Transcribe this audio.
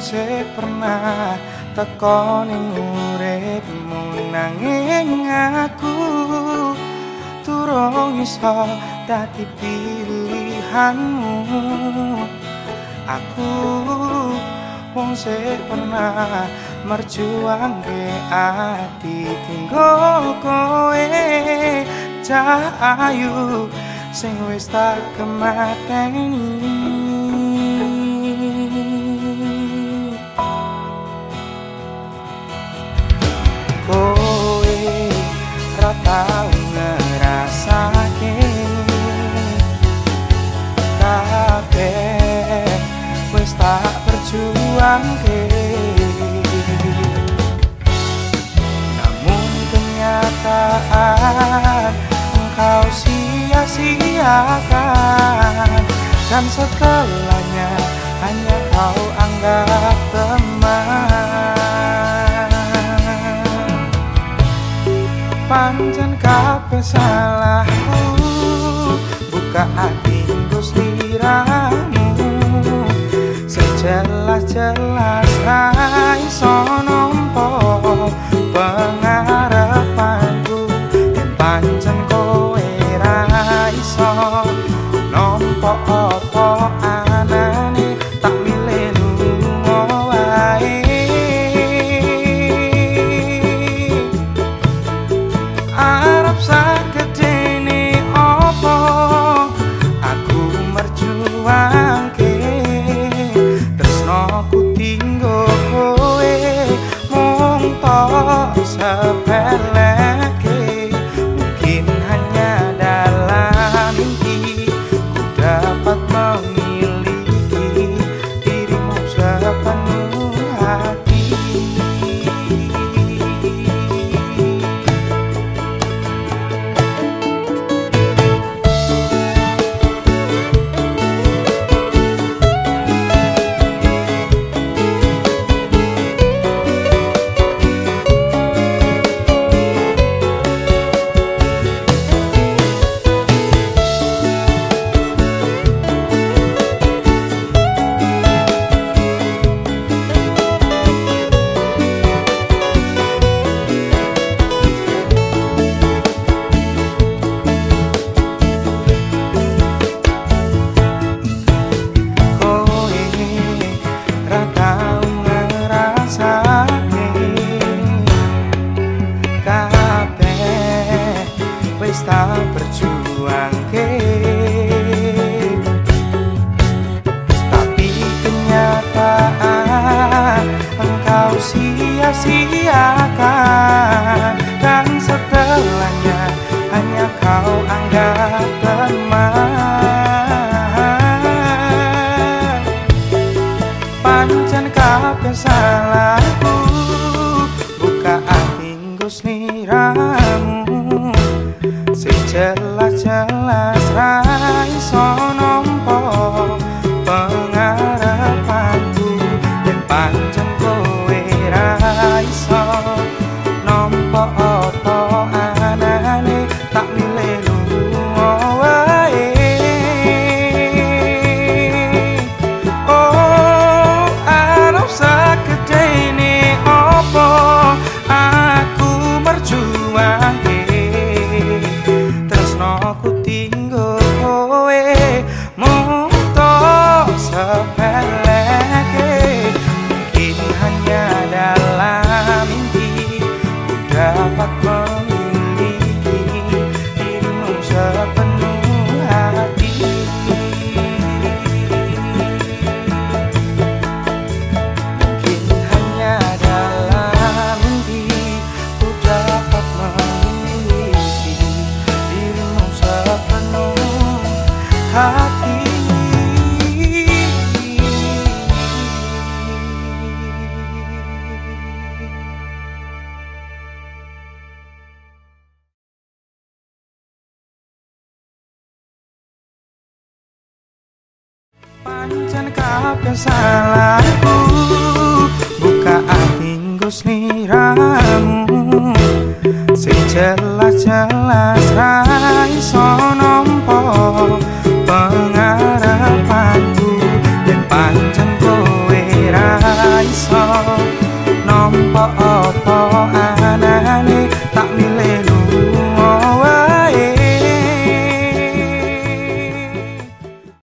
se pernah teko ning uripmu nanging aku turung iso dadi pilihanmu. Aku wong se pernah merjuang ati tinggo kowe cah ayu sing wis tak kematengi dan segalanya hanya kau anggap teman. Panjang kau apa salahku? Buka hati ngus niramu sejelas jelas rai song have apa salahku. Buka hati gusni ramu si jelas jelas rai nampa pengharapanku. Dan panjang